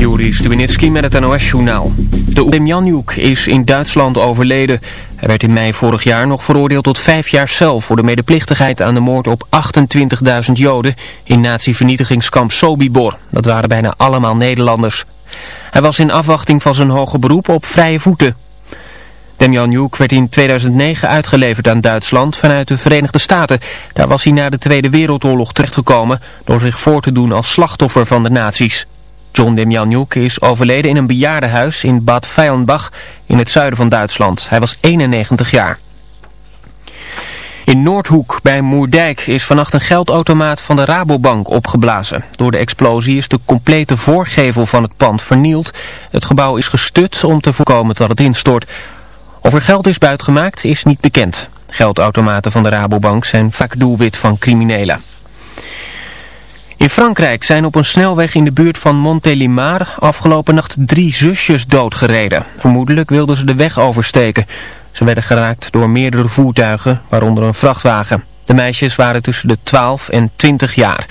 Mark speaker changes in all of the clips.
Speaker 1: Juri Stubenitski met het NOS-journaal. De Demjanjuk is in Duitsland overleden. Hij werd in mei vorig jaar nog veroordeeld tot vijf jaar cel... voor de medeplichtigheid aan de moord op 28.000 Joden... in nazi-vernietigingskamp Sobibor. Dat waren bijna allemaal Nederlanders. Hij was in afwachting van zijn hoge beroep op vrije voeten. Demjanjuk werd in 2009 uitgeleverd aan Duitsland vanuit de Verenigde Staten. Daar was hij na de Tweede Wereldoorlog terechtgekomen... door zich voor te doen als slachtoffer van de nazi's. John Demjanjuk is overleden in een bejaardenhuis in Bad Feilenbach in het zuiden van Duitsland. Hij was 91 jaar. In Noordhoek bij Moerdijk is vannacht een geldautomaat van de Rabobank opgeblazen. Door de explosie is de complete voorgevel van het pand vernield. Het gebouw is gestut om te voorkomen dat het instort. Of er geld is buitgemaakt is niet bekend. Geldautomaten van de Rabobank zijn vaak doelwit van criminelen. In Frankrijk zijn op een snelweg in de buurt van Montélimar afgelopen nacht drie zusjes doodgereden. Vermoedelijk wilden ze de weg oversteken. Ze werden geraakt door meerdere voertuigen, waaronder een vrachtwagen. De meisjes waren tussen de 12 en 20 jaar.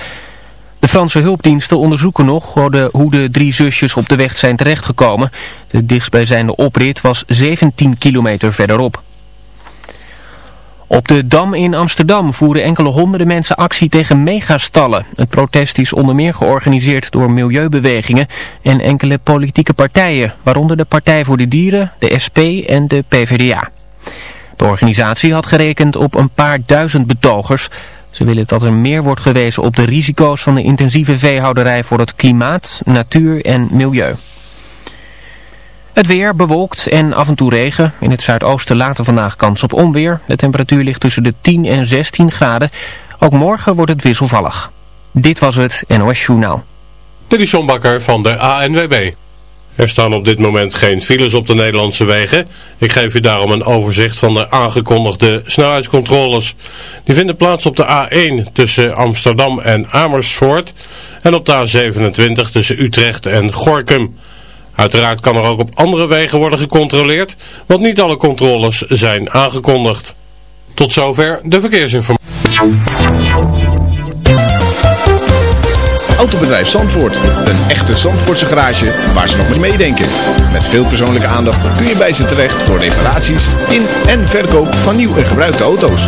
Speaker 1: De Franse hulpdiensten onderzoeken nog hoe de drie zusjes op de weg zijn terechtgekomen. De dichtstbijzijnde oprit was 17 kilometer verderop. Op de Dam in Amsterdam voeren enkele honderden mensen actie tegen megastallen. Het protest is onder meer georganiseerd door milieubewegingen en enkele politieke partijen, waaronder de Partij voor de Dieren, de SP en de PvdA. De organisatie had gerekend op een paar duizend betogers. Ze willen dat er meer wordt gewezen op de risico's van de intensieve veehouderij voor het klimaat, natuur en milieu. Het weer bewolkt en af en toe regen. In het zuidoosten later vandaag kans op onweer. De temperatuur ligt tussen de 10 en 16 graden. Ook morgen wordt het wisselvallig. Dit was het NOS Journaal.
Speaker 2: Dit is Bakker van de ANWB. Er staan op dit moment geen files op de Nederlandse wegen. Ik geef u daarom een overzicht van de aangekondigde snelheidscontroles. Die vinden plaats op de A1 tussen Amsterdam en Amersfoort en op de A27 tussen Utrecht en Gorkum. Uiteraard kan er ook op andere wegen worden gecontroleerd, want niet alle controles zijn aangekondigd. Tot zover de verkeersinformatie.
Speaker 3: Autobedrijf Zandvoort, een echte Zandvoortse garage waar ze nog mee meedenken. Met veel persoonlijke aandacht kun je bij ze terecht voor reparaties in en verkoop van nieuw en gebruikte auto's.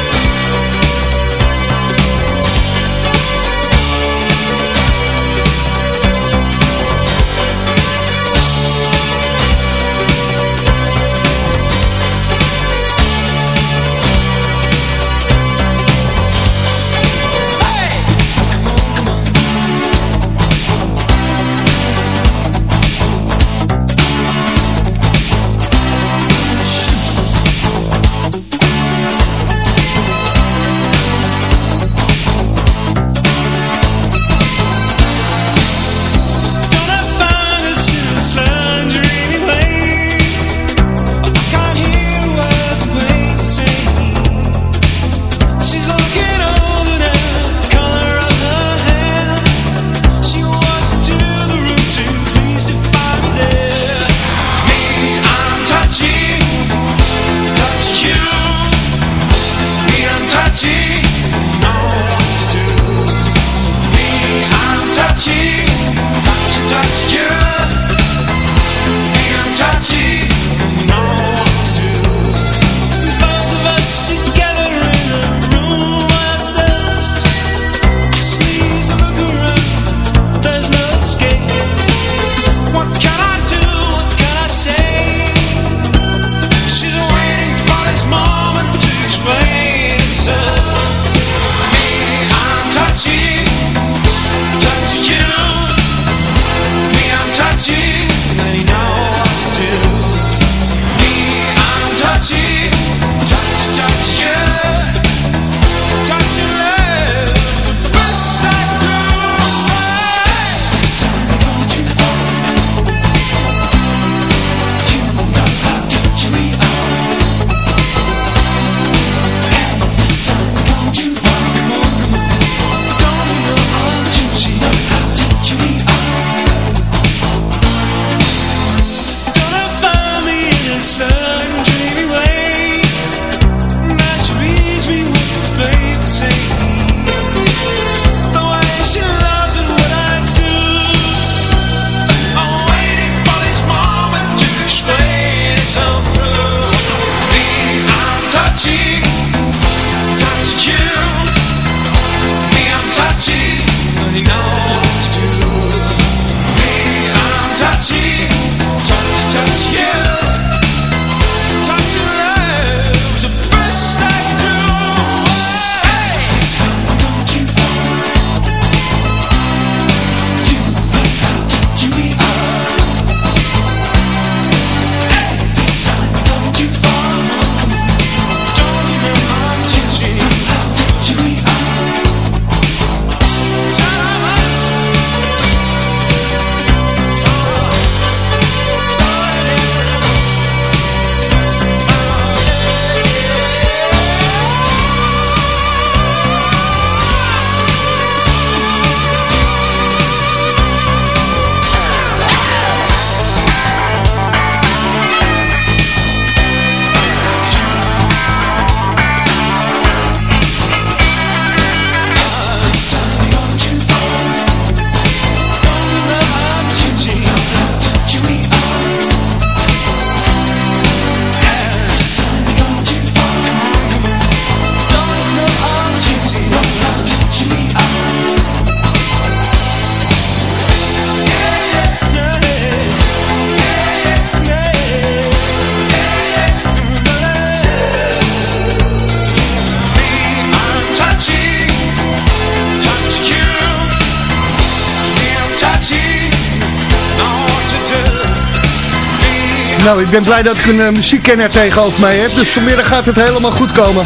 Speaker 4: Nou, ik ben blij dat ik een uh, muziekkenner tegenover mij heb. Dus vanmiddag gaat het helemaal goed komen.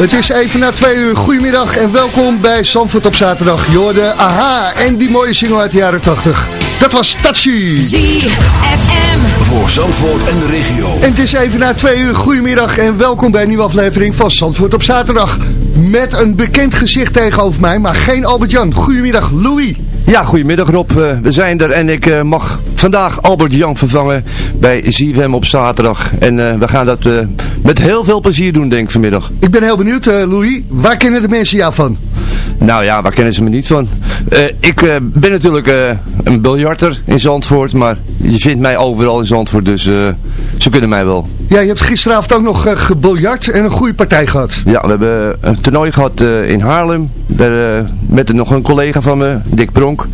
Speaker 4: Het is even na twee uur. Goedemiddag en welkom bij Zandvoort op zaterdag. Jorde, aha, en die mooie single uit de jaren 80. Dat was Tachi.
Speaker 5: ZFM. Voor Zandvoort en de regio.
Speaker 4: En het is even na twee uur. Goedemiddag en welkom bij een nieuwe aflevering van Zandvoort op zaterdag. Met een bekend gezicht tegenover mij, maar geen Albert-Jan. Goedemiddag, Louis.
Speaker 6: Ja, goedemiddag Rob. Uh, we zijn er en ik uh, mag vandaag Albert-Jan vervangen bij ZFM op zaterdag. En uh, we gaan dat met heel veel plezier doen, denk ik, vanmiddag.
Speaker 4: Ik ben heel benieuwd, Louis. Waar kennen de mensen jou van?
Speaker 6: Nou ja, waar kennen ze me niet van? ik ben natuurlijk een biljarter in Zandvoort, maar je vindt mij overal in Zandvoort, dus ze kunnen mij wel.
Speaker 4: Ja, je hebt gisteravond ook nog gebiljart en een goede partij gehad.
Speaker 6: Ja, we hebben een toernooi gehad in Haarlem, daar, met nog een collega van me, Dick Pronk.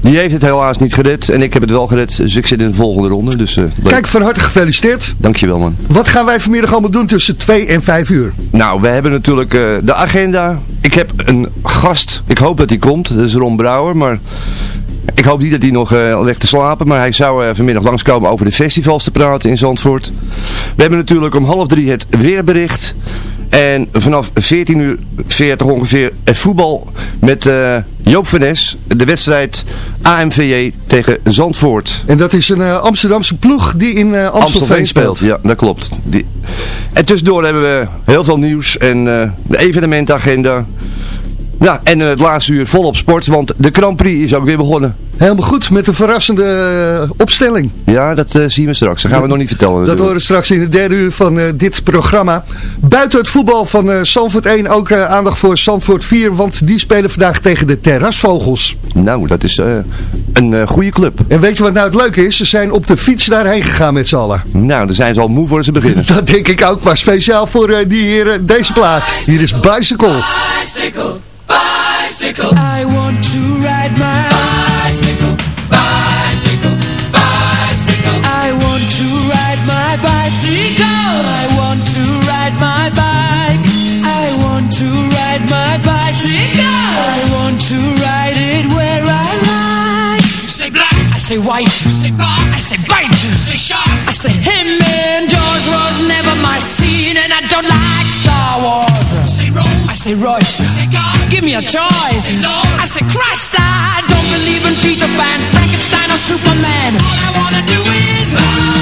Speaker 6: Die heeft het helaas niet gered en ik heb het wel gered. Dus ik zit in de volgende ronde. Dus, uh,
Speaker 4: Kijk, van harte gefeliciteerd.
Speaker 6: Dankjewel man.
Speaker 4: Wat gaan wij vanmiddag allemaal doen tussen 2 en 5 uur?
Speaker 6: Nou, we hebben natuurlijk uh, de agenda. Ik heb een gast. Ik hoop dat hij komt. Dat is Ron Brouwer. Maar ik hoop niet dat hij nog uh, ligt te slapen. Maar hij zou uh, vanmiddag langskomen over de festivals te praten in Zandvoort. We hebben natuurlijk om half drie het weerbericht. En vanaf 14 uur 40 ongeveer het voetbal met uh, Joop van Nes. De wedstrijd AMVJ tegen Zandvoort.
Speaker 4: En dat is een uh, Amsterdamse ploeg die in uh, Amstelveen, speelt.
Speaker 6: Ja, dat klopt. Die... En tussendoor hebben we heel veel nieuws en de evenementagenda. Ja, en het laatste uur volop sport, want de Grand Prix is ook weer begonnen.
Speaker 4: Helemaal goed, met een verrassende uh, opstelling.
Speaker 6: Ja, dat uh, zien we straks. Dat gaan we nog niet vertellen.
Speaker 4: Dat horen we straks in het derde uur van uh, dit programma. Buiten het voetbal van uh, Sanford 1 ook aandacht voor Sanford 4. Want die spelen vandaag tegen de Terrasvogels.
Speaker 6: Nou, dat is een goede club.
Speaker 4: En weet je wat nou het leuke is? Ze zijn op de fiets daarheen gegaan met z'n allen.
Speaker 6: Nou, dan zijn ze al moe voor ze beginnen.
Speaker 4: dat denk ik ook, maar speciaal voor die heren deze plaat. Hier is Bicycle. Bicycle, bicycle. I want to ride my bicycle, bicycle, bicycle. I want to ride my bicycle. I want to ride my bike. I want to ride my bicycle. I want to ride it where I like. You say black, I say white. You say bar, I say bite. You say shark, I say him. And Jaws was never my scene, and I don't like Star Wars. Say Royce. You say God, give me a choice. Say Lord, I say Christ. I don't believe in Peter Pan, Frankenstein, or Superman. All I wanna do is bicycle,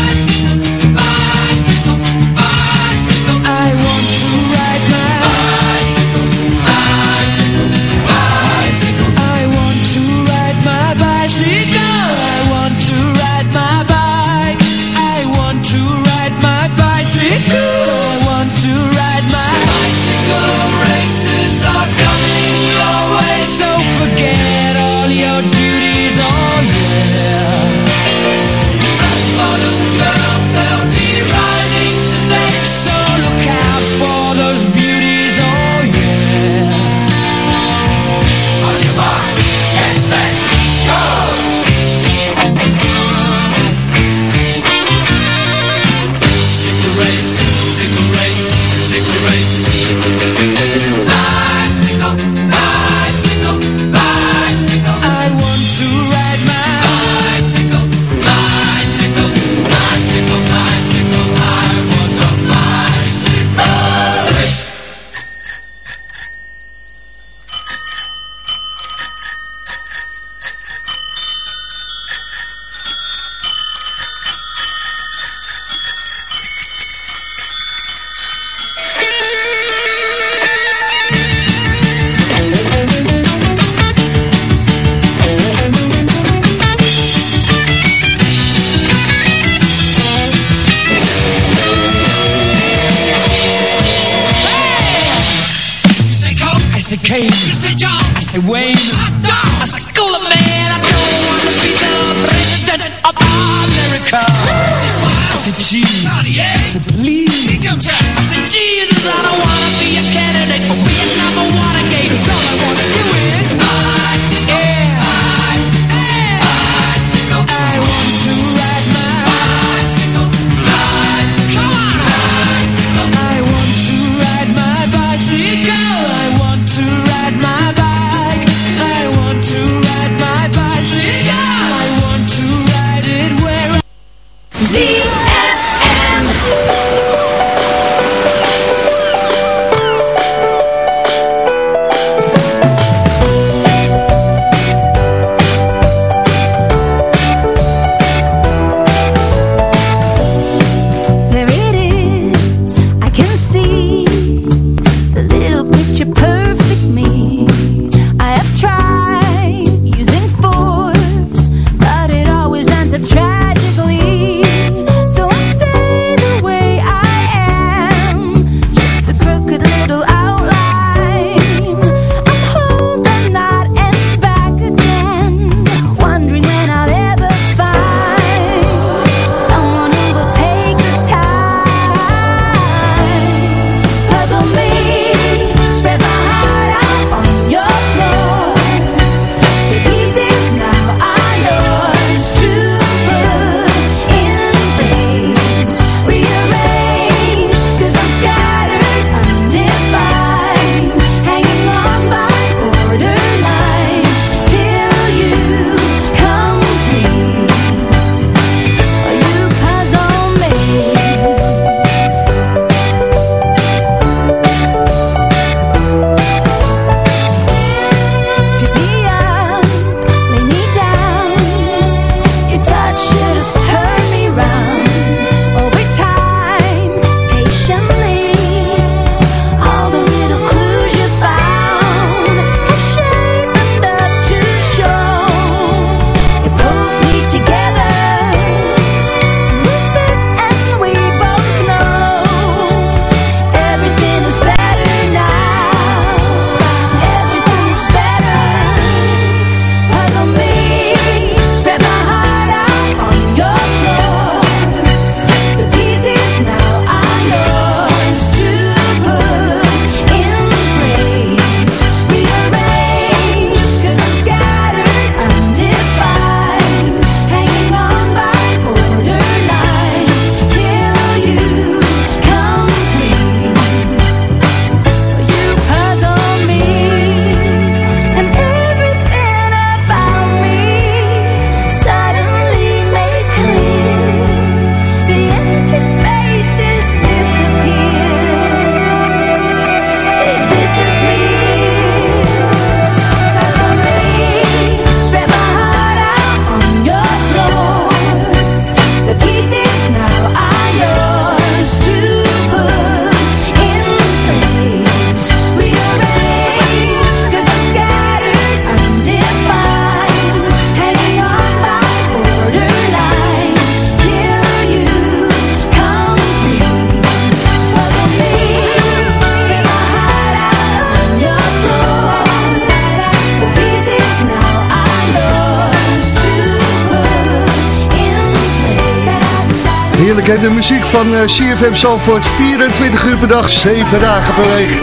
Speaker 4: de muziek van CFM Zalvoort, 24 uur per dag, 7 dagen per week.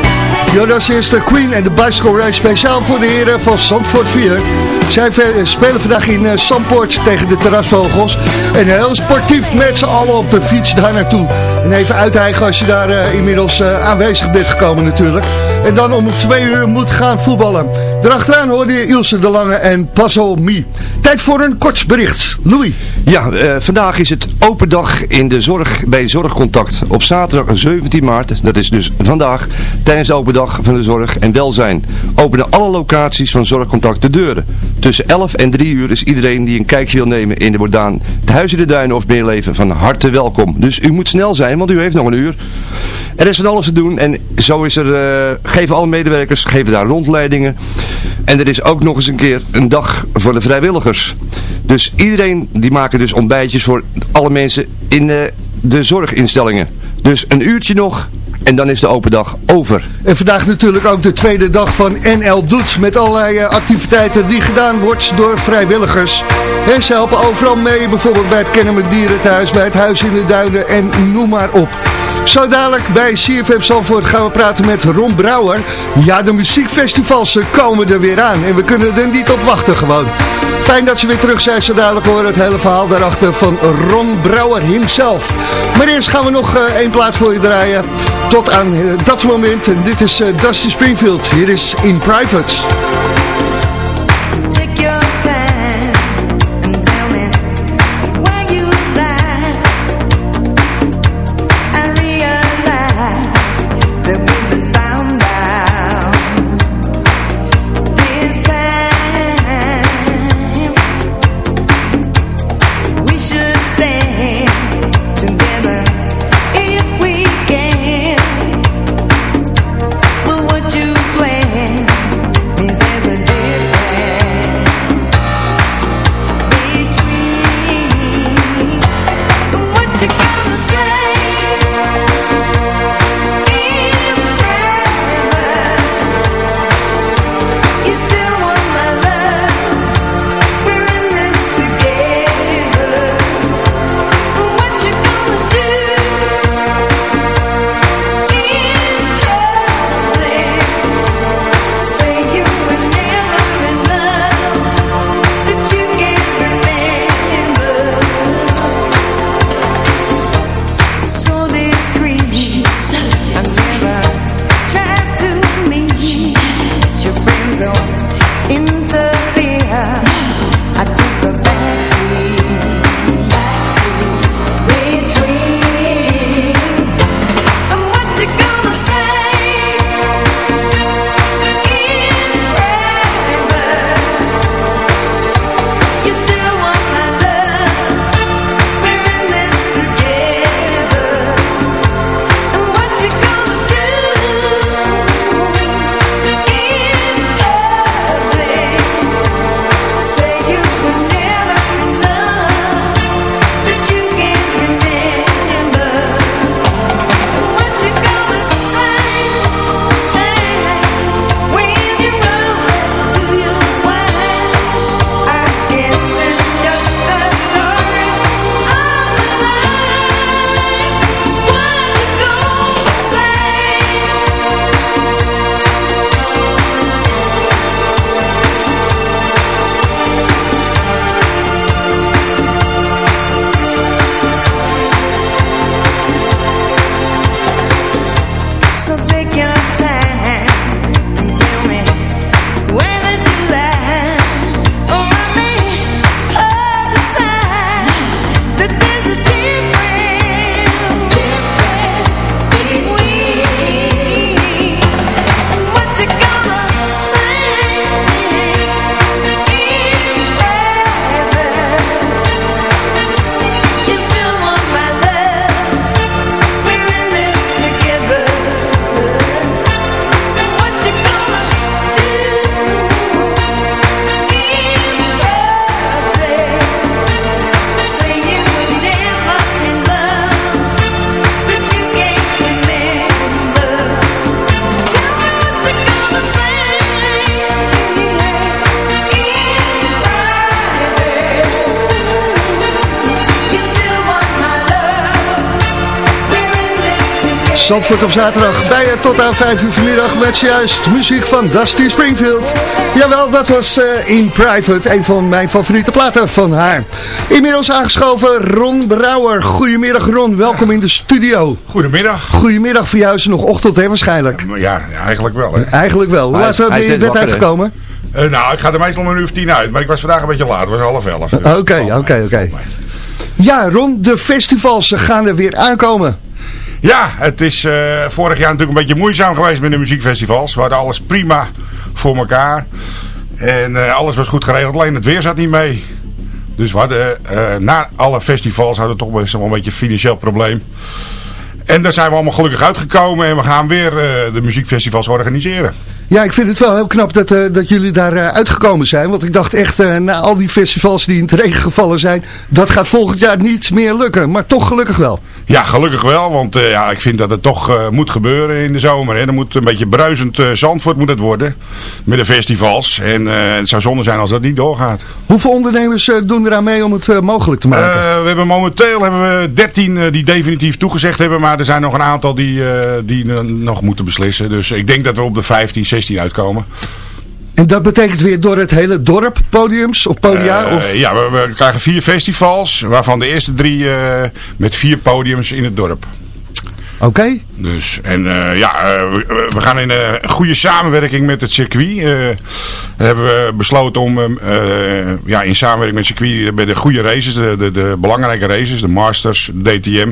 Speaker 4: Jonas is de Queen en de Bicycle Race speciaal voor de heren van Zandvoort 4. Zij spelen vandaag in uh, Zandpoort tegen de terrasvogels. En heel sportief met z'n allen op de fiets daar naartoe. En even uitheigen als je daar uh, inmiddels aanwezig bent gekomen natuurlijk. En dan om twee uur moet gaan voetballen. Daarachteraan hoorde je Ilse de Lange en Paso Mi. Tijd voor een kort bericht. Louis.
Speaker 6: Ja, uh, vandaag is het open dag in de zorg, bij Zorgcontact. Op zaterdag 17 maart, dat is dus vandaag, tijdens de open dag van de zorg en welzijn. Openen alle locaties van Zorgcontact de deuren. Tussen 11 en 3 uur is iedereen die een kijkje wil nemen in de Bordaan, het Huis in de Duinen of Meerleven van harte welkom. Dus u moet snel zijn, want u heeft nog een uur. Er is van alles te doen en zo is er, uh, geven alle medewerkers, geven daar rondleidingen. En er is ook nog eens een keer een dag voor de vrijwilligers. Dus iedereen, die maken dus ontbijtjes voor alle mensen in uh, de zorginstellingen. Dus een uurtje nog en dan is de open dag over.
Speaker 4: En vandaag natuurlijk ook de tweede dag van NL Doet. Met allerlei uh, activiteiten die gedaan wordt door vrijwilligers. En ze helpen overal mee. Bijvoorbeeld bij het Kennen met Dieren thuis, bij het Huis in de Duinen en noem maar op. Zo dadelijk bij CFM Zalvoort gaan we praten met Ron Brouwer. Ja, de muziekfestivals komen er weer aan en we kunnen er niet op wachten gewoon. Fijn dat ze weer terug zijn, zo dadelijk horen het hele verhaal daarachter van Ron Brouwer himself. Maar eerst gaan we nog uh, één plaats voor je draaien. Tot aan uh, dat moment, en dit is uh, Dusty Springfield. Hier is In Private. Zandvoort op zaterdag bij je tot aan 5 uur vanmiddag met juist muziek van Dusty Springfield. Jawel, dat was uh, In Private, een van mijn favoriete platen van haar. Inmiddels aangeschoven Ron Brouwer. Goedemiddag Ron, welkom in de studio.
Speaker 7: Goedemiddag.
Speaker 4: Goedemiddag voor jou is nog ochtend hè waarschijnlijk.
Speaker 7: Ja, eigenlijk wel hè.
Speaker 4: Eigenlijk wel. Hoe laat ben je in bed uitgekomen?
Speaker 7: Uh, nou, ik ga er meestal om een uur of tien uit, maar ik was vandaag een beetje laat, het was half elf.
Speaker 4: Oké, oké, oké. Ja, Ron, de festivals gaan er weer aankomen.
Speaker 7: Ja, het is uh, vorig jaar natuurlijk een beetje moeizaam geweest met de muziekfestivals. We hadden alles prima voor elkaar. En uh, alles was goed geregeld, alleen het weer zat niet mee. Dus we hadden uh, na alle festivals hadden we toch best wel een beetje een financieel probleem. En daar zijn we allemaal gelukkig uitgekomen en we gaan weer de muziekfestivals organiseren.
Speaker 4: Ja, ik vind het wel heel knap dat, uh, dat jullie daar uh, uitgekomen zijn. Want ik dacht echt, uh, na al die festivals die in het regen gevallen zijn... dat gaat volgend jaar niet meer lukken. Maar toch gelukkig wel.
Speaker 7: Ja, gelukkig wel. Want ja, ik vind dat het toch moet gebeuren in de zomer. Hè. Er moet een beetje bruisend Zandvoort moet het worden. Met de festivals. En het zou zonde zijn als dat niet doorgaat.
Speaker 4: Hoeveel ondernemers doen eraan mee om het mogelijk te maken?
Speaker 7: we hebben momenteel hebben we 13 die definitief toegezegd hebben. Maar er zijn nog een aantal die, die nog moeten beslissen. Dus ik denk dat we op de 15, 16 die uitkomen.
Speaker 4: En dat betekent weer door het hele dorp podiums of podia? Uh, of?
Speaker 7: Ja, we, we, krijgen vier festivals, waarvan de eerste drie uh, met vier podiums in het dorp.
Speaker 4: Oké.
Speaker 7: Dus, en uh, ja, uh, we, gaan in een goede samenwerking met het circuit. Uh, hebben we besloten om ja, in samenwerking met het circuit bij de goede races, de, de, de belangrijke races, de Masters, DTM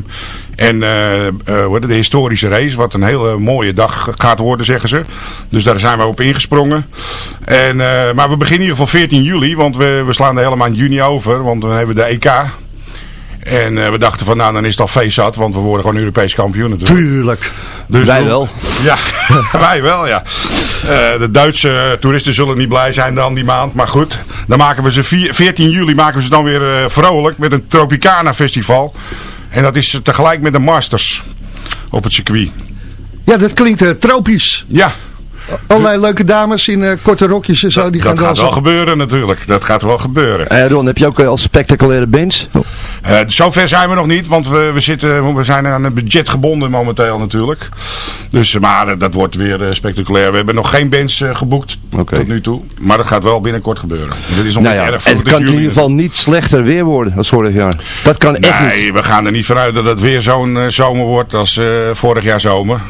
Speaker 7: en de historische race, wat een hele mooie dag gaat worden, zeggen ze. Dus daar zijn we op ingesprongen. En, maar we beginnen in ieder geval 14 juli, want we, we slaan de hele maand juni over, want dan hebben we de EK. En uh, we dachten van nou dan is het al feest zat, want we worden gewoon Europees kampioen natuurlijk.
Speaker 4: Tuurlijk.
Speaker 6: Dus wij wel.
Speaker 7: Ja, wij wel ja. Uh, de Duitse toeristen zullen niet blij zijn dan die maand. Maar goed, dan maken we ze 4, 14 juli maken we ze dan weer uh, vrolijk met een Tropicana festival. En dat is tegelijk met de Masters op het circuit.
Speaker 4: Ja, dat klinkt tropisch.
Speaker 7: Ja,
Speaker 4: Allerlei leuke dames in uh, korte rokjes en zo. Die
Speaker 7: dat
Speaker 4: gaan
Speaker 7: gaat wel gebeuren natuurlijk. Dat gaat wel gebeuren.
Speaker 6: Uh, Ron, heb je ook al spectaculaire bands?
Speaker 7: Uh, zover zijn we nog niet. Want we, we, zitten, we zijn aan een budget gebonden momenteel natuurlijk. Dus, maar dat wordt weer spectaculair. We hebben nog geen bands geboekt okay. tot nu toe. Maar dat gaat wel binnenkort gebeuren. Dit is nog
Speaker 6: nou ja,
Speaker 7: erg
Speaker 6: Het kan in ieder geval niet slechter weer worden als vorig jaar. Dat kan echt
Speaker 7: nee,
Speaker 6: niet.
Speaker 7: we gaan er niet vanuit dat het weer zo'n zomer wordt als vorig jaar zomer.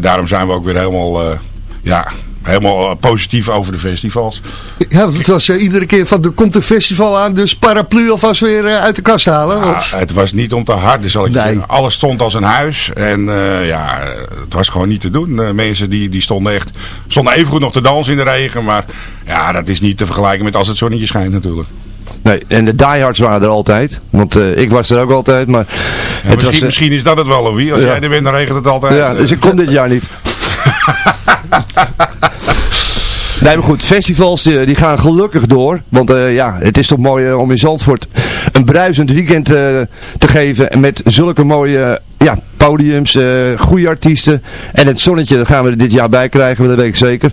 Speaker 7: daarom zijn we ook weer helemaal ja, helemaal eh, positief over de festivals.
Speaker 4: Ja, het was uh, iedere keer van, er komt een festival aan, dus paraplu alvast weer uh, uit de kast halen.
Speaker 7: Ja, het was niet om te harden, zal ik nee. zeggen. Alles stond als een huis en uh, ja, het was gewoon niet te doen. mensen die, die stonden echt, stonden evengoed nog te dansen in de regen, maar ja, dat is niet te vergelijken met als het zonnetje schijnt natuurlijk.
Speaker 6: Nee, en de diehards waren er altijd. Want uh, ik was er ook altijd. Maar
Speaker 7: ja, het misschien, was, uh, misschien is dat het wel, Louis. Als ja. jij er bent, dan regent het altijd.
Speaker 6: Ja, dus ik kom dit jaar niet. Nee, maar goed, festivals die, die gaan gelukkig door. Want uh, ja, het is toch mooi uh, om in Zandvoort een bruisend weekend te geven. Met zulke mooie ja, podiums, goede artiesten. En het zonnetje, dat gaan we er dit jaar bij krijgen, dat weet ik zeker.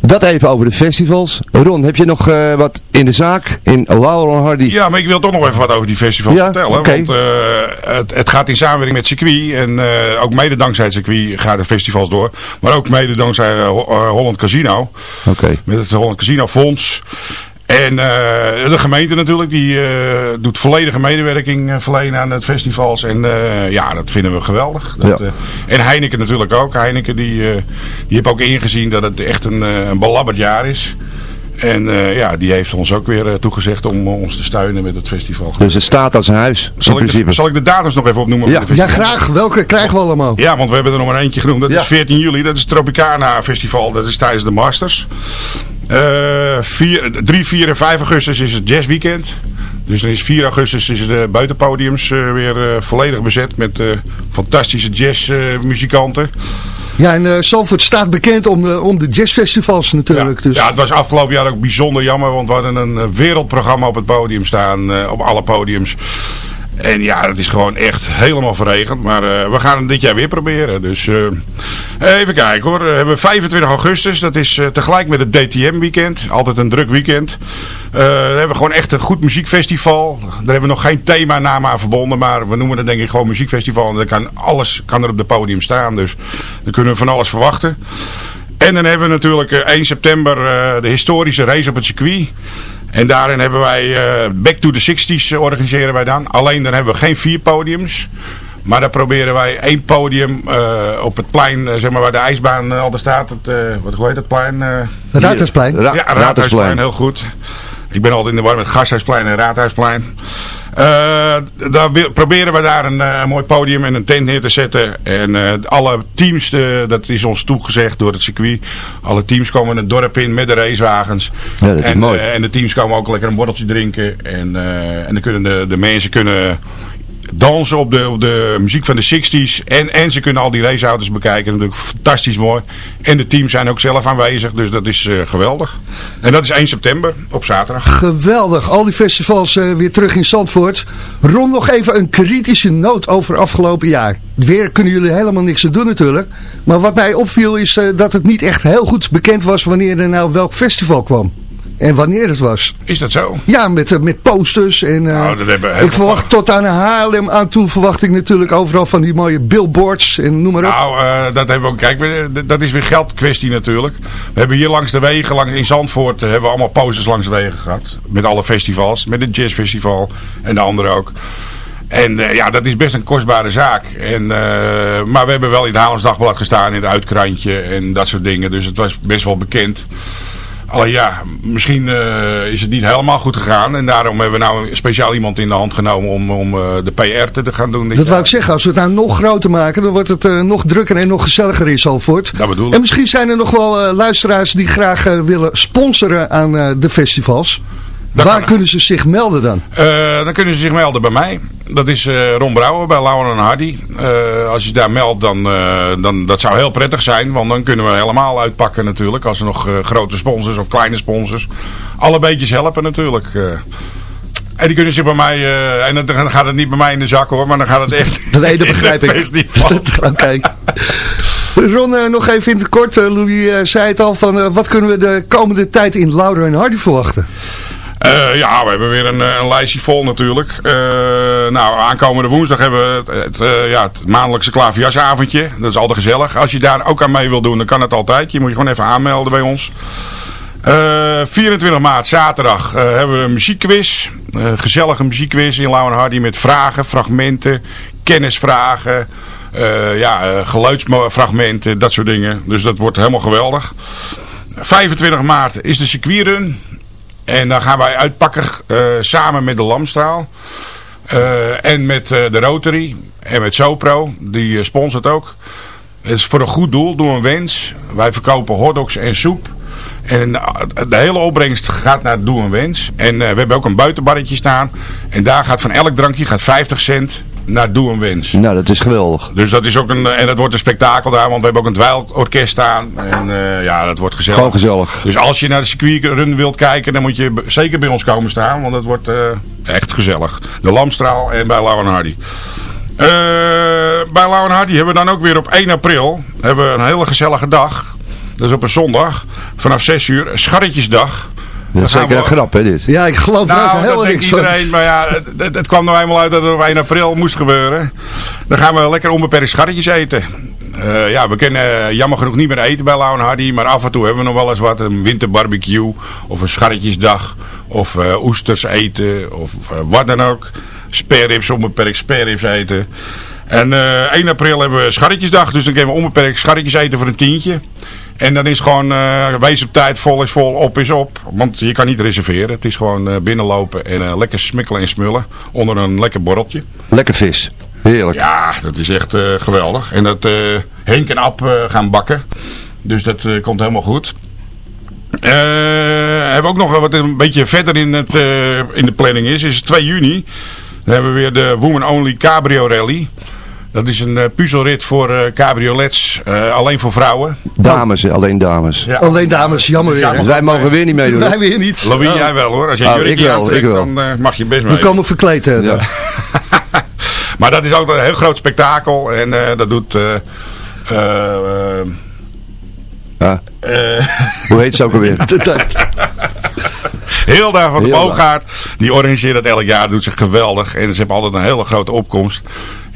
Speaker 6: Dat even over de festivals. Ron, heb je nog uh, wat in de zaak in Laurel en Hardy?
Speaker 7: Ja, maar ik wil toch nog even wat over die festivals ja? vertellen.
Speaker 6: Okay.
Speaker 7: Want uh, het, het, gaat in samenwerking met circuit. En uh, ook mede dankzij het circuit gaan de festivals door. Maar ook mede dankzij Holland Casino.
Speaker 6: Okay.
Speaker 7: Met het Holland Casino Fonds. En uh, de gemeente natuurlijk, die uh, doet volledige medewerking uh, verlenen aan het festivals. En ja, dat vinden we geweldig. Dat,
Speaker 6: ja.
Speaker 7: en Heineken natuurlijk ook. Heineken die, die heeft ook ingezien dat het echt een, een belabberd jaar is. En uh, ja, die heeft ons ook weer uh, toegezegd om uh, ons te steunen met het festival.
Speaker 6: Dus het staat als een huis,
Speaker 7: zal ik, de, zal ik de datums nog even opnoemen?
Speaker 4: Ja, ja graag. Welke krijgen we allemaal?
Speaker 7: Ja, want we hebben er nog maar eentje genoemd. Dat ja. is 14 juli. Dat is het Tropicana Festival. Dat is tijdens de Masters. Uh, 3, 4 en 5 augustus is het jazzweekend. Dus dan is 4 augustus is de buitenpodiums uh, weer uh, volledig bezet met uh, fantastische jazzmuzikanten.
Speaker 4: ja, en uh, staat bekend om de, om de jazzfestivals natuurlijk.
Speaker 7: Ja,
Speaker 4: dus.
Speaker 7: ja, het was afgelopen jaar ook bijzonder jammer, want we hadden een wereldprogramma op het podium staan, op alle podiums. En ja, het is gewoon echt helemaal verregend. Maar eh, we gaan het dit jaar weer proberen. Dus eh, even kijken hoor. We hebben 25 augustus. Dat is eh, tegelijk met het DTM weekend. Altijd een druk weekend. Dan hebben we gewoon echt een goed muziekfestival. Daar hebben we nog geen thema-naam aan verbonden. Maar we noemen het denk ik gewoon muziekfestival. En dan kan alles kan er op het podium staan. Dus dan kunnen we van alles verwachten. En dan hebben we natuurlijk 1 september de historische race op het circuit. En daarin hebben wij uh, Back to the 60s uh, organiseren wij dan. Alleen dan hebben we geen vier podiums. Maar dan proberen wij één podium uh, op het plein, zeg maar waar de ijsbaan altijd staat. Het, wat hoe heet het plein?
Speaker 4: het Raadhuisplein.
Speaker 7: Ra ja, Raadhuisplein, heel goed. Ik ben altijd in de war met Gasthuisplein en Raadhuisplein. Uh, daar proberen we daar een uh, mooi podium en een tent neer te zetten. En uh, alle teams, dat is ons toegezegd door het circuit. Alle teams komen het dorp in met de racewagens.
Speaker 6: Ja, dat is
Speaker 7: en,
Speaker 6: mooi.
Speaker 7: en de teams komen ook lekker een borreltje drinken. En, en dan kunnen de, de mensen kunnen dansen op de, de muziek van de 60s. En, en ze kunnen al die raceauto's bekijken. Natuurlijk fantastisch mooi. En de teams zijn ook zelf aanwezig. Dus dat is uh, geweldig. En dat is 1 september op zaterdag.
Speaker 4: Geweldig. Al die festivals uh, weer terug in Zandvoort. Ron nog even een kritische noot over afgelopen jaar. Weer kunnen jullie helemaal niks aan doen natuurlijk. Maar wat mij opviel is uh, dat het niet echt heel goed bekend was wanneer er nou welk festival kwam. En wanneer het was.
Speaker 7: Is dat zo?
Speaker 4: Ja, met, uh, met posters. En, uh,
Speaker 7: nou, dat hebben
Speaker 4: ik verwacht tot aan Haarlem aan toe verwacht ik natuurlijk overal van die mooie billboards en noem maar op.
Speaker 7: Nou, uh, dat hebben we ook. Kijk, we, dat is weer geldkwestie natuurlijk. We hebben hier langs de wegen, langs, in Zandvoort, hebben we allemaal posters langs de wegen gehad. Met alle festivals. Met het jazzfestival en de andere ook. En uh, ja, dat is best een kostbare zaak. En, uh, maar we hebben wel in het Haarlems Dagblad gestaan, in het uitkrantje en dat soort dingen. Dus het was best wel bekend. Alleen ja, misschien uh, is het niet helemaal goed gegaan. En daarom hebben we nou speciaal iemand in de hand genomen om, om uh, de PR te gaan doen.
Speaker 4: Dat wou ik zeggen, als we het nou nog groter maken, dan wordt het uh, nog drukker en nog gezelliger in Zalvoort.
Speaker 7: Dat bedoel ik.
Speaker 4: En misschien zijn er nog wel luisteraars die graag willen sponsoren aan de festivals. Dat Waar kunnen ze zich melden dan?
Speaker 7: Uh, dan kunnen ze zich melden bij mij. Dat is uh, Ron Brouwer bij Lauwen en Hardy. Uh, als je daar meldt, dan, dan dat zou heel prettig zijn. Want dan kunnen we helemaal uitpakken natuurlijk. Als er nog grote sponsors of kleine sponsors. Alle beetjes helpen natuurlijk. En die kunnen zich bij mij, uh, en dan gaat het niet bij mij in de zak hoor, maar dan gaat het echt
Speaker 4: nee, dat begrijp ik. Oké. Okay. Ron, uh, nog even in het kort. Uh, Louis zei het al, van wat kunnen we de komende tijd in Louder en Hardy verwachten?
Speaker 7: Uh, ja, we hebben weer een, een lijstje vol natuurlijk. Uh, nou, aankomende woensdag hebben we het, ja, het maandelijkse klaverjasavondje. Dat is altijd gezellig. Als je daar ook aan mee wil doen, dan kan het altijd. Je moet je gewoon even aanmelden bij ons. 24 maart, zaterdag, hebben we een muziekquiz. gezellige muziekquiz in Lauwen Hardy met vragen, fragmenten, kennisvragen. ja, geluidsfragmenten, dat soort dingen. Dus dat wordt helemaal geweldig. 25 maart is de circuitrun. En dan gaan wij uitpakken uh, samen met de Lamstraal. Uh, en met uh, de Rotary. En met Sopro. Die sponsort ook. Het is voor een goed doel. Doe een wens. Wij verkopen hotdogs en soep. En de hele opbrengst gaat naar Doe een Wens. En we hebben ook een buitenbarretje staan. En daar gaat van elk drankje gaat 50 cent naar Doe een Wens.
Speaker 6: Nou, dat is geweldig.
Speaker 7: Dus dat is ook een, en dat wordt een spektakel daar, want we hebben ook een dweilorkest staan. En uh, ja, dat wordt gezellig.
Speaker 6: Gewoon gezellig.
Speaker 7: Dus als je naar de circuitrun wilt kijken, dan moet je zeker bij ons komen staan, want dat wordt uh, echt gezellig. De Lamstraal en bij Lauwen Hardy. Uh, bij Lauwen Hardy hebben we dan ook weer op 1 april hebben we een hele gezellige dag. Dat is op een zondag, vanaf 6 uur, Scharretjesdag.
Speaker 6: Dat is zeker een grap, hè, dit?
Speaker 4: Ja, ik geloof
Speaker 7: nou,
Speaker 4: helemaal
Speaker 7: dat
Speaker 4: niks
Speaker 7: iedereen, maar ja, het, kwam nou eenmaal uit dat het op 1 april moest gebeuren. Dan gaan we lekker onbeperkt scharretjes eten. Uh, ja, we kunnen jammer genoeg niet meer eten bij Lauwen Hardy, maar af en toe hebben we nog wel eens wat. Een winterbarbecue, of een scharretjesdag, of uh, oesters eten, of uh, wat dan ook. Spareribs, onbeperkt spareribs eten. En 1 april hebben we scharretjesdag, dus dan kunnen we onbeperkt scharretjes eten voor een tientje. En dan is gewoon, uh, wees op tijd, vol is vol, op is op. Want je kan niet reserveren. Het is gewoon uh, binnenlopen en uh, lekker smikkelen en smullen. Onder een lekker borreltje.
Speaker 6: Lekker vis. Heerlijk.
Speaker 7: Ja, dat is echt geweldig. En dat Henk en Ab gaan bakken. Dus dat komt helemaal goed. hebben we ook nog wat een beetje verder in, het, in de planning is. Is 2 juni. Dan hebben we weer de Woman Only Cabrio Rally. Dat is een uh, puzzelrit voor uh, cabriolets, uh, alleen voor vrouwen.
Speaker 6: Dames, alleen dames.
Speaker 4: Ja. Alleen dames, jammer weer.
Speaker 6: Ja, wij mogen weer niet meedoen.
Speaker 4: Wij weer niet.
Speaker 7: Louis, oh. jij wel hoor. Als jij
Speaker 6: oh,
Speaker 7: jurkje
Speaker 6: ik wel,
Speaker 7: aantrekt,
Speaker 6: ik wel.
Speaker 7: dan mag je best mee.
Speaker 4: We komen verkleed. Ja.
Speaker 7: Maar dat is ook een heel groot spektakel. En eh, dat doet... eh, eh, eh, eh,
Speaker 6: Hoe heet ze ook alweer?
Speaker 7: Hilda van de. Boogaard. Die organiseert dat elk jaar. Doet zich geweldig. En ze hebben altijd een hele grote opkomst.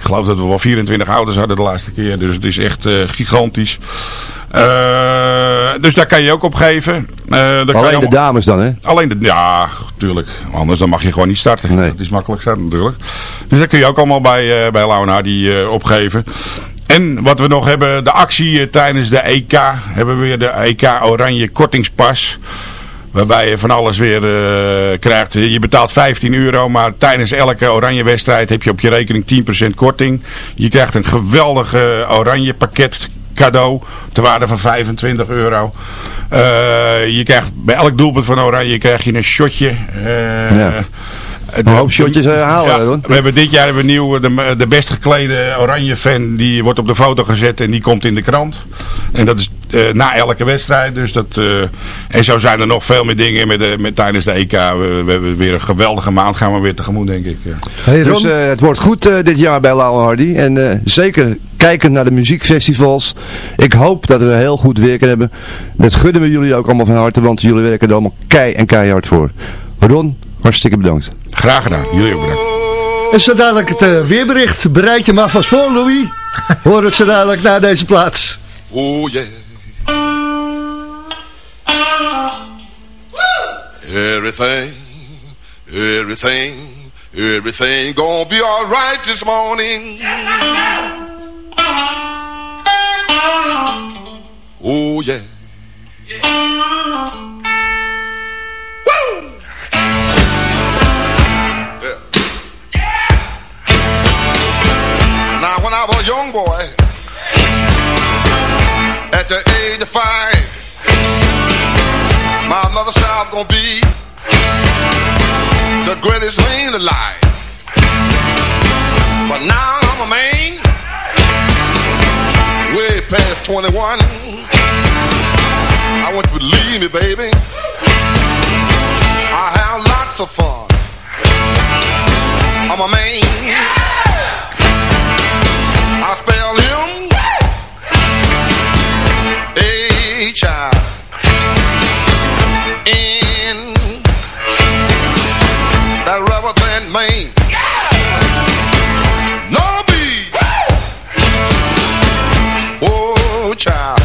Speaker 7: Ik geloof dat we wel 24 ouders hadden de laatste keer. Dus het is echt eh, gigantisch. Eh, dus daar kan je ook op geven. Eh, daar kan je
Speaker 6: Alleen de dames dan, hè?
Speaker 7: Alleen de, ja, tuurlijk. Anders dan mag je gewoon niet starten.
Speaker 6: Nee.
Speaker 7: Dat is makkelijk starten natuurlijk. Dus daar kun je ook allemaal bij, bij Launa die opgeven. En wat we nog hebben, de actie tijdens de EK. Hebben we weer de EK Oranje Kortingspas. Waarbij je van alles weer eh, krijgt. Je betaalt 15 euro, maar tijdens elke oranje wedstrijd heb je op je rekening 10% korting. Je krijgt een geweldig eh, oranje pakket cadeau ter waarde van 25 euro. Eh, je krijgt bij elk doelpunt van oranje krijg je een shotje.
Speaker 6: Ja. Een hoop shotjes halen,
Speaker 7: ja, we hebben dit jaar hebben we nieuw de, de best geklede oranje fan. Die wordt op de foto gezet en die komt in de krant. En dat is eh, na elke wedstrijd. Dus dat, eh, en zo zijn er nog veel meer dingen met de, met, tijdens de EK. We, we hebben weer een geweldige maand gaan we weer tegemoet denk ik. Ja.
Speaker 4: Hey Ron,
Speaker 6: Dus eh, het wordt goed eh, dit jaar bij Lau en Hardy. En eh, zeker kijkend naar de muziekfestivals. Ik hoop dat we een heel goed weer kunnen hebben. Dat gunnen we jullie ook allemaal van harte. Want jullie werken er allemaal kei en keihard voor. Ron, hartstikke bedankt.
Speaker 7: Graag gedaan. Jullie ook bedankt.
Speaker 4: en zo dadelijk het weerbericht. Bereid je maar vast voor, Louis. Hoor het zo dadelijk naar deze plaats.
Speaker 8: Oh yeah. Everything, everything, everything gonna be alright this morning. Oh! Yeah. Now when I was a young boy, at the age of five. My I was gonna be the greatest man alive. But now I'm a man, way past 21. I want you to believe me, baby. I have lots of fun. I'm a man. I spell him H I in that rubber thin main. Yeah. No be, Oh, child.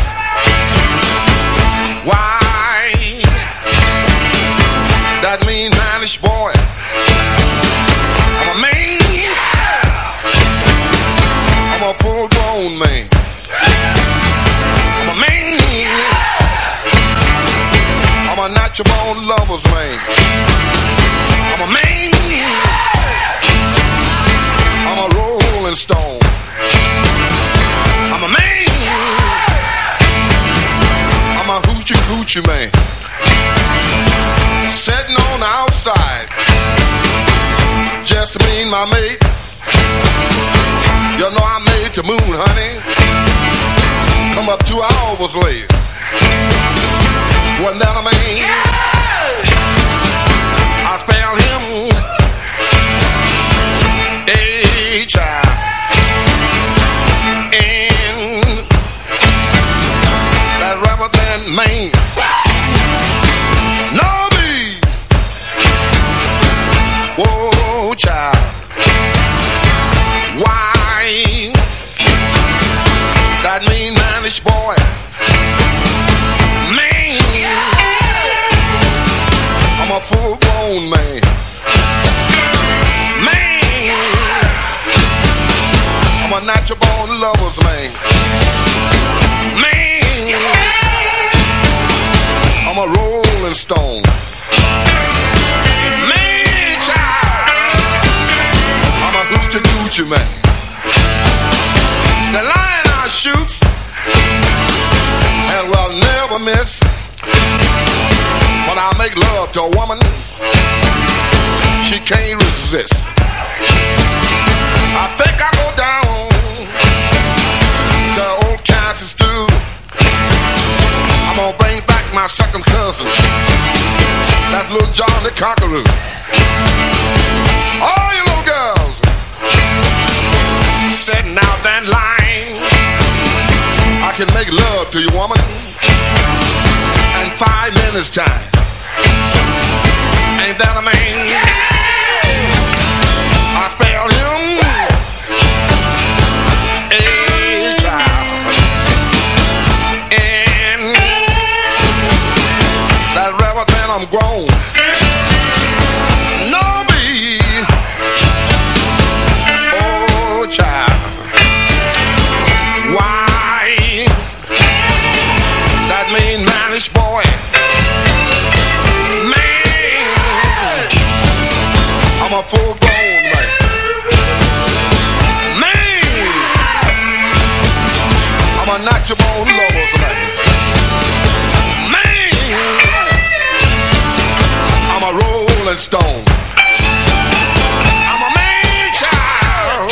Speaker 8: Why? That mean Spanish boy. Natural born lover's man. I'm a man. I'm a rolling stone. I'm a man. I'm a hoochie coochie man. Sitting on the outside. Just me and my mate. You know I made the moon, honey. Come up two hours late. Wasn't that a man? I spelled him H I N. That rubber than man. up to a woman she can't resist. I think I go down to old Kansas too. I'm gonna bring back my second cousin, that's little John the Conqueror. All you little girls setting out that line. I can make love to you, woman, in five minutes time. Ain't that a man? I spell him H-I-N. That rabbit that I'm grown. Stone. I'm a man child.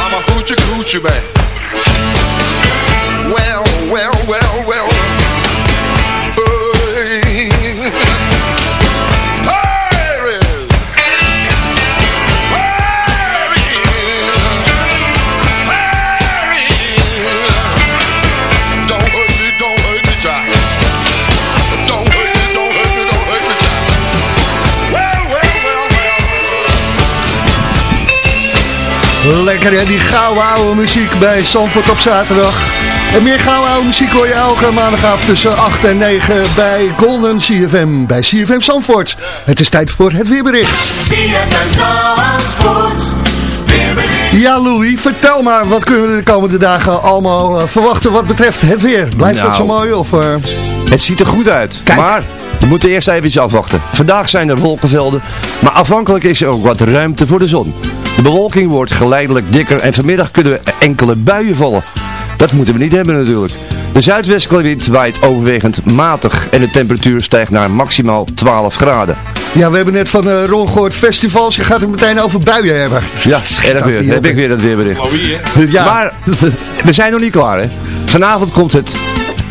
Speaker 8: I'm a hoochie coochie man.
Speaker 4: Lekker hè, die gouden oude muziek bij Zandvoort op zaterdag. En meer gouden oude muziek hoor je elke maandagavond tussen 8 en 9 bij Golden CFM. Bij CFM Zandvoort. Het is tijd voor het weerbericht.
Speaker 9: CFM Zandvoort. Weerbericht.
Speaker 4: Ja Louis, vertel maar, wat kunnen we de komende dagen allemaal eh, verwachten wat betreft het weer? Blijft dat
Speaker 6: Nou.
Speaker 4: zo mooi of... eh,
Speaker 6: Het ziet er goed uit.
Speaker 4: Kijk.
Speaker 6: Maar we moeten eerst even afwachten. Vandaag zijn er wolkenvelden, maar afhankelijk is er ook wat ruimte voor de zon. De bewolking wordt geleidelijk dikker en vanmiddag kunnen er enkele buien vallen. Dat moeten we niet hebben natuurlijk. De zuidwestelijke wind waait overwegend matig en de temperatuur stijgt naar maximaal 12 graden.
Speaker 4: Ja, we hebben net van eh, Ron gehoord festivals. Je gaat het meteen over buien hebben.
Speaker 6: Ja, erg weer. Dan heb ik weer dat weerbericht.
Speaker 4: Ja.
Speaker 6: Maar we zijn nog niet klaar, hè. Vanavond komt het,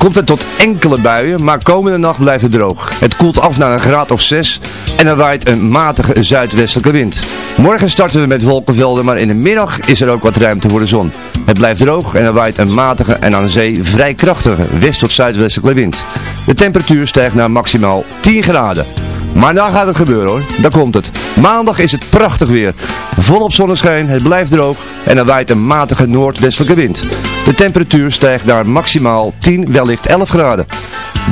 Speaker 6: komt het tot enkele buien, maar komende nacht blijft het droog. Het koelt af naar een graad of 6 en er waait een matige zuidwestelijke wind. Morgen starten we met wolkenvelden, maar in de middag is er ook wat ruimte voor de zon. Het blijft droog en er waait een matige en aan zee vrij krachtige west- tot zuidwestelijke wind. De temperatuur stijgt naar maximaal 10 graden. Maar daar gaat het gebeuren hoor, daar komt het. Maandag is het prachtig weer. Volop zonneschijn, het blijft droog en er waait een matige noordwestelijke wind. De temperatuur stijgt naar maximaal 10, wellicht 11 graden.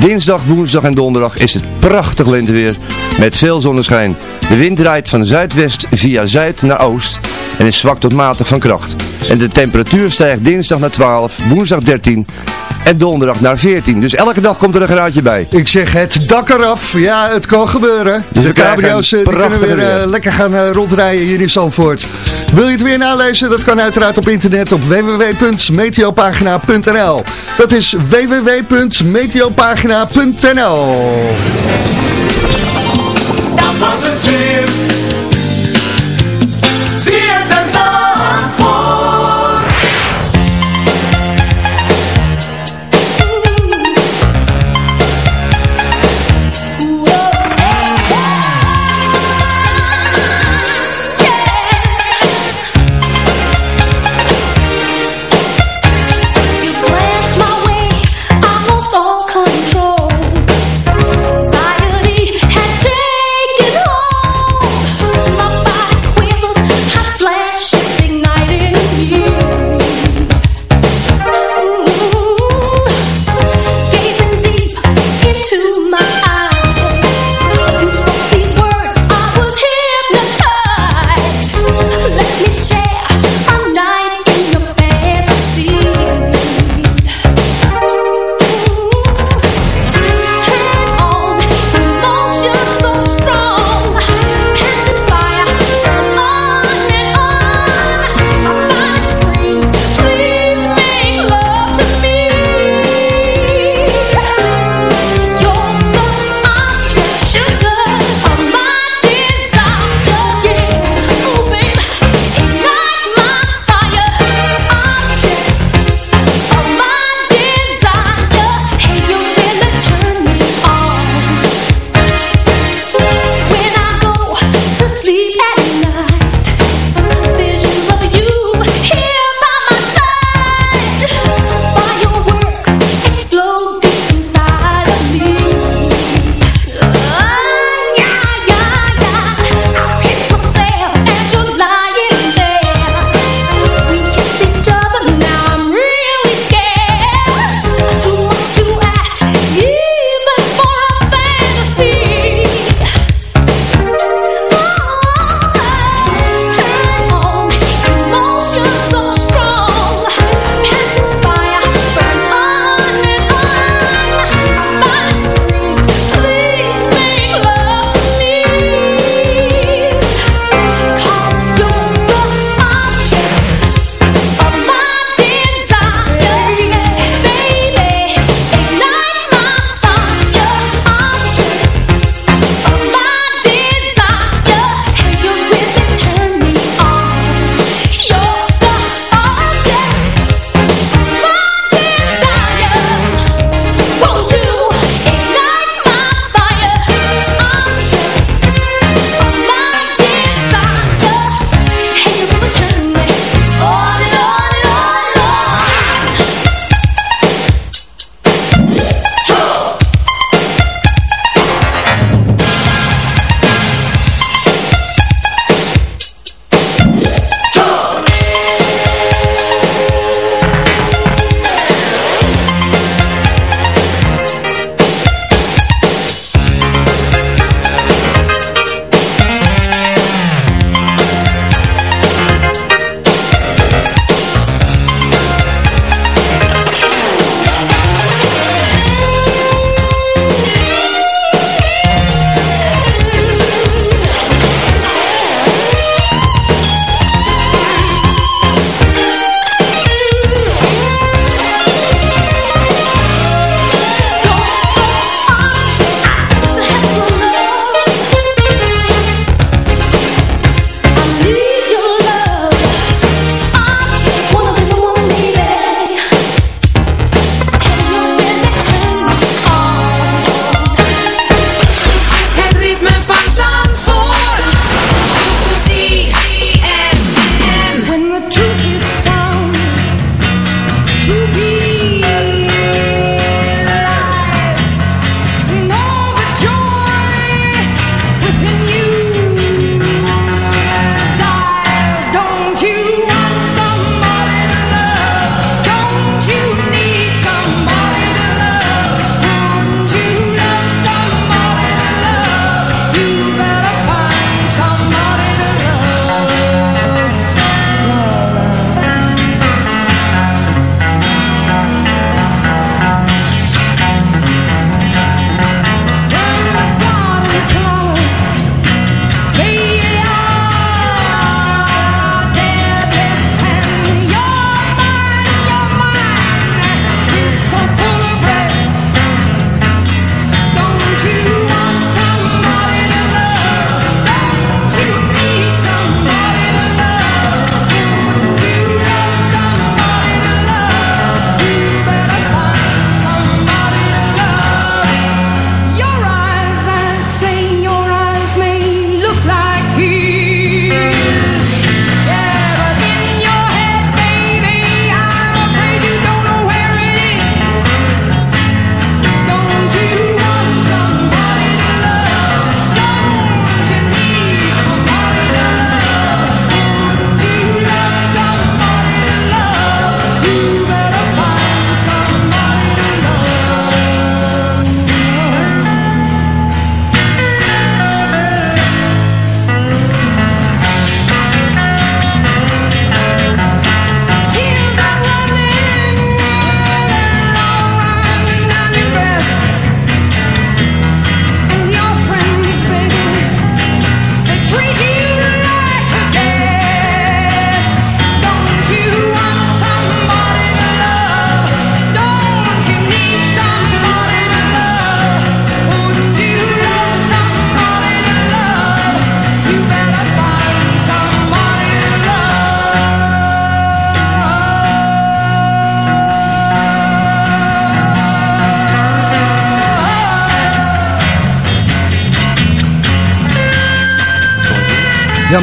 Speaker 6: Dinsdag, woensdag en donderdag is het prachtig lenteweer met veel zonneschijn. De wind draait van zuidwest via zuid naar oost en is zwak tot matig van kracht. En de temperatuur stijgt dinsdag naar 12, woensdag 13 en donderdag naar 14. Dus elke dag komt er een graadje bij.
Speaker 4: Ik zeg het dak eraf. Ja, het kan gebeuren.
Speaker 6: Dus
Speaker 4: de
Speaker 6: we
Speaker 4: cabrio's eh, die kunnen
Speaker 6: prachtige
Speaker 4: weer eh, lekker gaan eh, rondrijden hier in Zandvoort. Wil je het weer nalezen? Dat kan uiteraard op internet op www.meteopagina.nl Dat is www.meteopagina.nl
Speaker 9: Dat was het weer.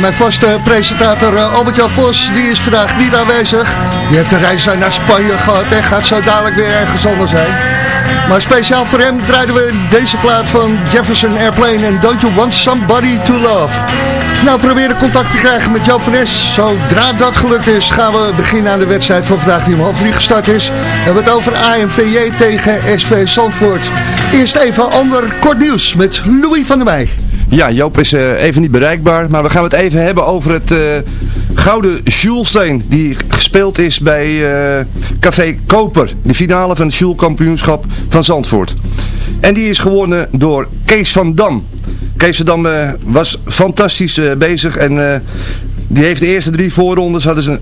Speaker 4: Mijn vaste presentator uh, Albert-Jan Vos, die is vandaag niet aanwezig. Die heeft een reis naar Spanje gehad en gaat zo dadelijk weer ergens anders zijn. Maar speciaal voor hem draaiden we deze plaat van Jefferson Airplane en Don't You Want Somebody To Love. Nou, proberen contact te krijgen met Joop van. Zodra dat gelukt is, gaan we beginnen aan de wedstrijd van vandaag die om half drie gestart is. We hebben het over AMVJ tegen SV Zandvoort. Eerst even ander kort nieuws met Louis van der Meij.
Speaker 6: Ja, Joop is uh, even niet bereikbaar, maar we gaan het even hebben over het uh, Gouden Sjoelsteen die gespeeld is bij uh, Café Koper, de finale van het Sjoelkampioenschap van Zandvoort. En die is gewonnen door Kees van Dam. Kees van Dam was fantastisch bezig en die heeft de eerste drie voorrondes hadden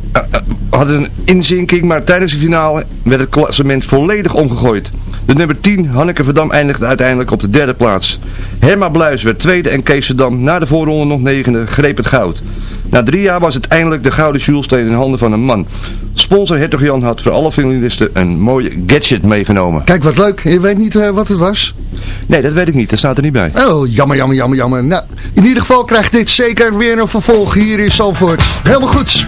Speaker 6: een, een inzinking, maar tijdens de finale werd het klassement volledig omgegooid. De nummer 10, Hanneke Verdam, eindigde uiteindelijk op de derde plaats. Herma Bluis werd tweede en Kees na de voorronde nog negende greep het goud. Na drie jaar was het eindelijk de gouden Sjoelsteen in handen van een man. Sponsor Hertog Jan had voor alle finalisten een mooie gadget meegenomen.
Speaker 4: Kijk, wat leuk. Je weet niet uh, wat het was?
Speaker 6: Nee, dat weet ik niet. Dat staat er niet bij.
Speaker 4: Oh, jammer, jammer, jammer, jammer. Nou, in ieder geval krijgt dit zeker weer een vervolg hier in Zalvoort. Helemaal goed.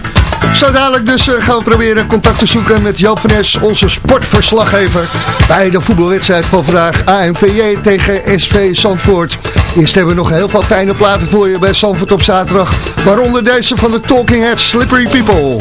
Speaker 4: Zo dadelijk dus uh, gaan we proberen contact te zoeken met Joop van Es, onze sportverslaggever. Bij de voetbalwedstrijd van vandaag AMVJ tegen SV Zandvoort. Eerst hebben we nog heel veel fijne platen voor je bij Zandvoort op zaterdag. Waaronder deze van de Talking Heads Slippery People.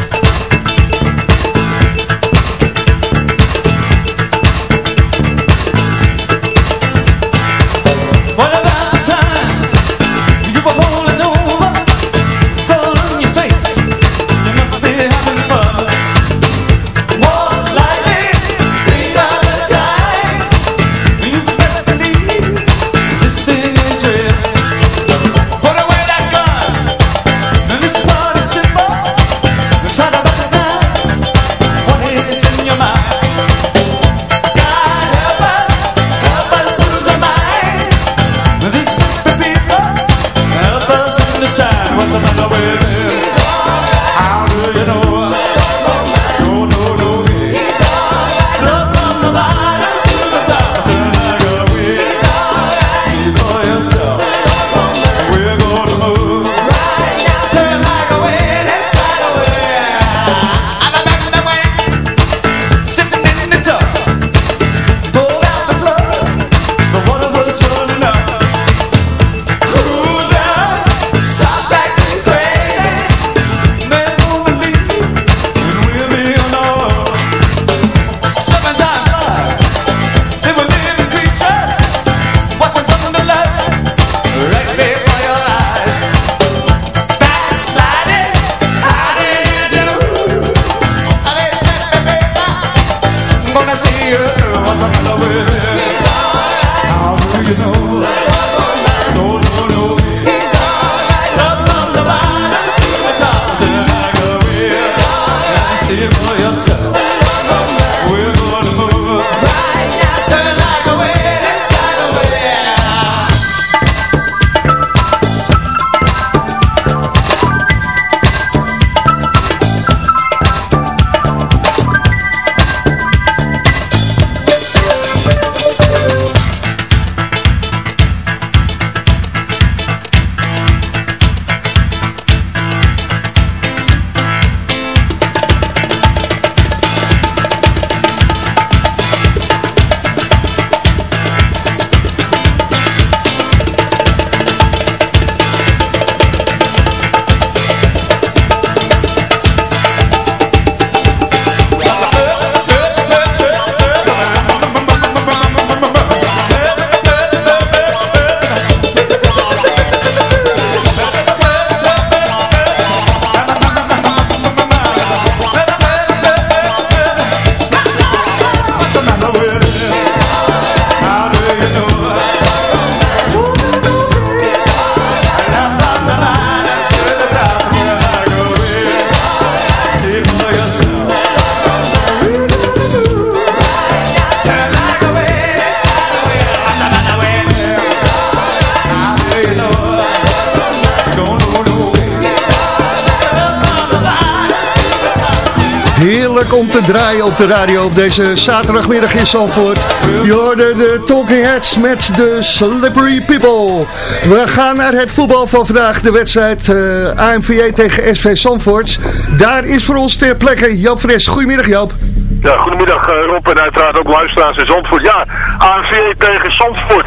Speaker 9: Heerlijk om te draaien op de radio op deze zaterdagmiddag in Zandvoort. Je hoorde de Talking Heads met de Slippery People. We gaan naar het voetbal van vandaag, de wedstrijd uh, eh, AMVJ tegen SV Zandvoort. Daar is voor ons ter plekke Joop Fres. Goedemiddag Joop.
Speaker 10: Ja, goedemiddag uh, Rob en uiteraard ook luisteraars in Zandvoort. Ja, ANVJ tegen Zandvoort.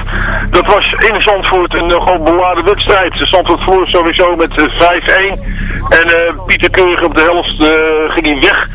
Speaker 10: Dat was in Zandvoort een nogal beladen wedstrijd. Zandvoort verloor sowieso met 5-1. En uh, Pieter Keurig op de helft ging hij weg.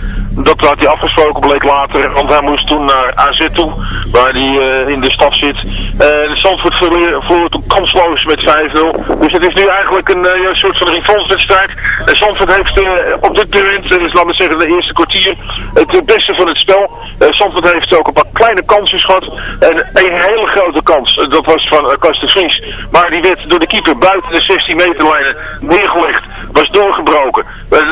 Speaker 10: Dat had hij afgesproken, bleek later, want hij moest toen naar AZ toe, waar hij uh, in de stad zit. Uh, Zandvoort verloor toen kansloos met 5-0. Dus het is nu eigenlijk een, uh, soort van revanche-wedstrijd. Uh, heeft op dit moment, dus laten we zeggen de eerste kwartier, het beste van het spel. Zandvoort heeft ook een paar kleine kansjes gehad. En een hele grote kans, dat was van uh, Kasten. Maar die werd door de keeper buiten de 16 meterlijnen neergelegd. Was doorgebroken.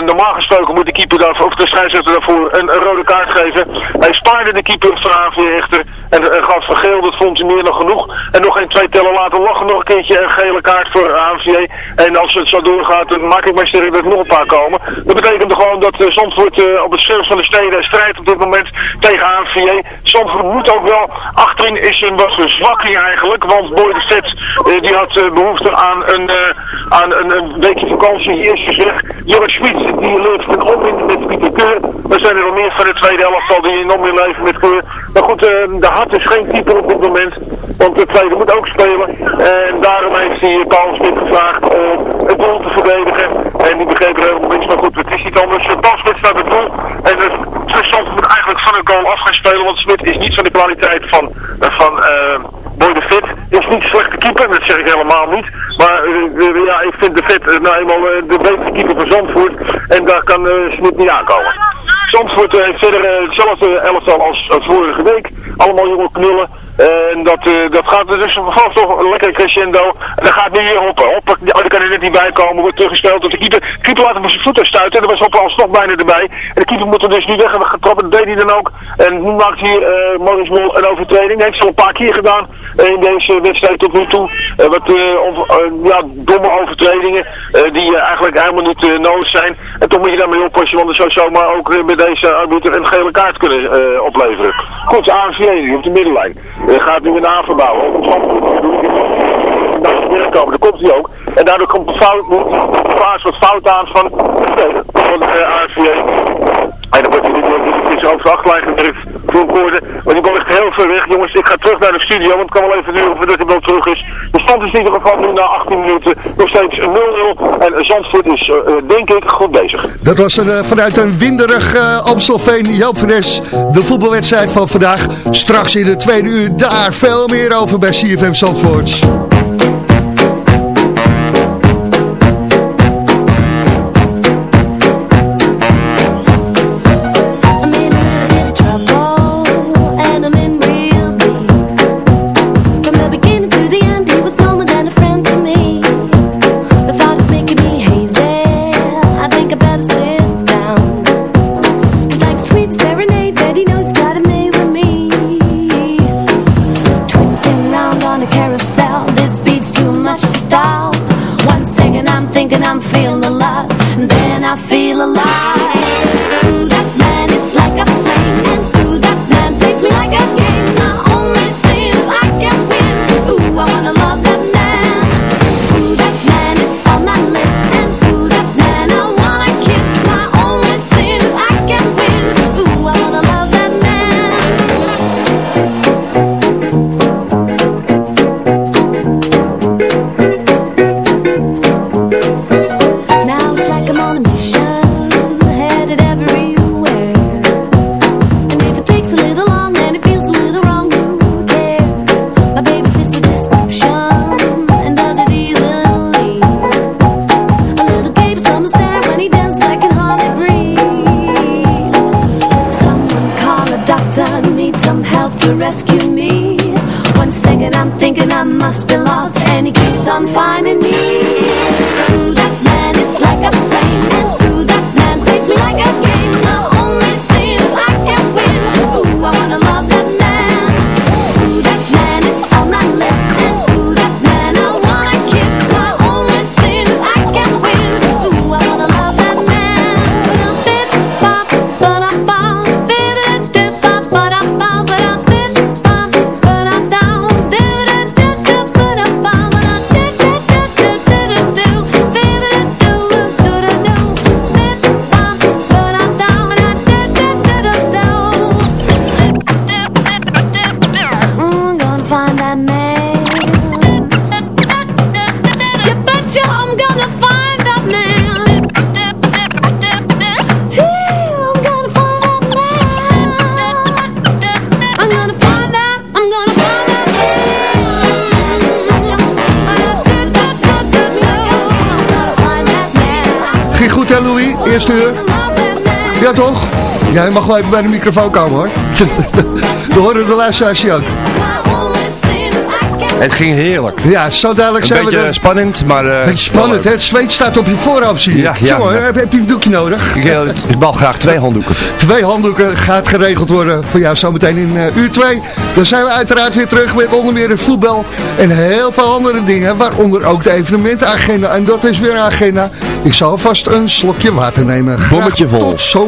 Speaker 10: normaal gesproken moet de keeper daarvoor, of de scheidsrechter daarvoor een, rode kaart geven. Hij spaarde de keeper van echter en, en gaf van geel, dat vond hij meer dan genoeg. En nog een twee tellen later lag nog een keertje een gele kaart voor AVJ. En als het zo doorgaat, dan maak ik mij sterk dat er nog een paar komen. Dat betekent gewoon dat uh, Zandvoort uh, op het scherm van de steden strijdt op dit moment tegen AVJ. Zandvoort moet ook wel, achterin is een wat verzwakking eigenlijk, want Boy de Stets uh, die had behoefte aan een, aan een, een weekje vakantie, eerst gezegd. Jorrit Schmid, die leeft een opwinding met Pieter Keur zijn er nog meer van de tweede helft zal die nog meer leven met Keur. Maar goed, uh, de Hart is geen keeper op dit moment. Want de tweede moet ook spelen. En daarom heeft hij Paul Smit gevraagd om het doel te verdedigen. En die begreep er helemaal niks Maar goed. Het is niet anders. Paul Smit staat het doel. En de Stand moet eigenlijk van een goal af gaan spelen. Want Smit is niet van de kwaliteit van, van uh, Boy de Fit. Is niet slechte keeper. Dat zeg ik helemaal niet. Maar ja, ik vind de Fit nou eenmaal de betere keeper van Zandvoort. En daar kan Smit niet aankomen. Zandvoort heeft eh, verder eh, hetzelfde elftal als, als vorige week. Allemaal jonge knullen. En dat, uh, dat gaat dus vanaf toch een lekker crescendo. En dan gaat nu weer Hoppen. Hoppen, oh, kan er net niet bij komen. Wordt teruggespeeld de keeper. Keeper laat hem op zijn voeten stuiten. En er was Hoppen alsnog bijna erbij. En de keeper moet er dus nu weg en getrappen. Dat deed hij dan ook. En nu maakt hier uh, Maurice Mol een overtreding. Dat heeft ze al een paar keer gedaan in deze wedstrijd tot nu toe. Uh, wat ja, domme overtredingen. die eigenlijk helemaal niet nodig zijn. En toch moet je daarmee oppassen. Want er zou zomaar ook met deze arbiter een gele kaart kunnen opleveren. Goed, ANVJ op de middenlijn. Gaat nu een aanverbouwen. Op komen, daar komt hij ook. En daardoor komt de fout, paas wat fout aan van, van de uh, AFVA. En dan wordt hij is over achtlijnen voor een koorden. Maar die bal ligt heel ver weg. Jongens, ik ga terug naar de studio, want het kan wel even duren voordat hij wel terug is. De stand is in ieder geval nu na 18 minuten nog steeds 0-0. En Zandvoort is, uh, denk ik, goed bezig.
Speaker 9: Dat was een, uh, vanuit een winderig Amstelveen. Joop de voetbalwedstrijd van vandaag. Straks in de tweede uur daar veel meer over bij CFM Zandvoort.
Speaker 11: Louis? Eerste uur? Ja toch? Jij mag wel even bij de microfoon komen hoor. We horen de luisteraars ook.
Speaker 6: Het ging heerlijk.
Speaker 11: Ja, zo dadelijk
Speaker 6: Een
Speaker 11: zijn
Speaker 6: beetje
Speaker 11: we er.
Speaker 6: spannend, maar... eh,
Speaker 11: Beetje spannend, hè? Het zweet staat op je voorhoofd, zie je.
Speaker 6: Ja, ja,
Speaker 11: Jongen,
Speaker 6: ja.
Speaker 11: Heb, heb je een doekje nodig?
Speaker 6: Ik, eh, ik bal graag twee handdoeken.
Speaker 11: Twee handdoeken gaat geregeld worden voor jou zometeen in eh, uur 2. Dan zijn we uiteraard weer terug met onder meer de voetbal en heel veel andere dingen. Waaronder ook de evenementenagenda. En dat is weer een agenda. Ik zal vast een slokje water nemen. Graag
Speaker 6: Bommetje vol.
Speaker 11: Tot zo.